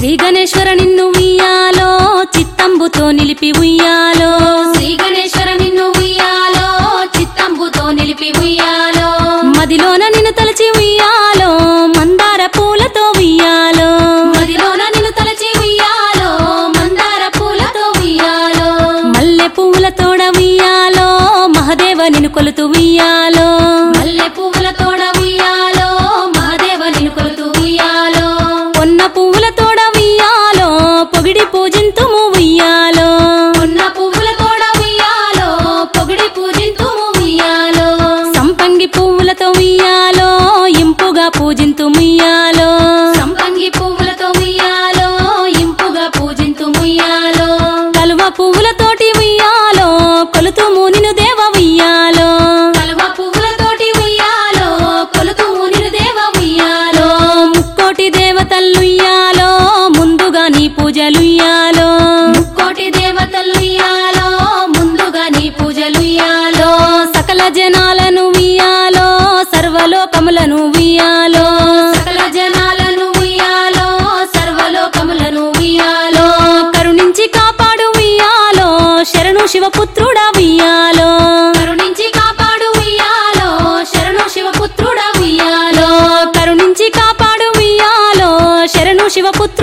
శ్రీ గణేశ్వర నిన్ను ఉయ్యాలో చిత్తంబుతో నిలిపి ఉయ్యాలో. శ్రీ గణేశ్వర నిన్ను ఉయ్యాలో చిత్తంబుతో నిలిపి ఉయ్యాలో. మదిలోన నిన్ను తలచి ఉయ్యాలో మందార పూలతో ఉయ్యాలో. మదిలోన నిన్ను తలచి ఉయ్యాలో మందార పూలతో ఉయ్యాలో. మల్లె పువ్వుల తోడ ఉయ్యాలో మహదేవ నిన్ను కొలుతూ ఉయ్యాలో. పువ్వులతోటి ఉయ్యాలో కొలుతూ మునిను దేవ ఉయ్యాలో. కలువ పువ్వులతోటి ఉయ్యాలో కొలుతూ మునిను దేవ ఉయ్యాలో. ముక్కోటి దేవతలుయ్యాలో ముందుగా నీ పూజలుయ్యాలో. ముక్కోటి దేవతలుయ్యాలో ముందుగా నీ పూజలుయ్యాలో. సకల జనాలను ఉయ్యాలో సర్వలోకములను ఉయ్యాలో. శివపుత్రుడా కరుణించి కాపాడు శరణు శివపుత్రుడా కరుణించి కాపాడు శరణు శివపుత్రుడా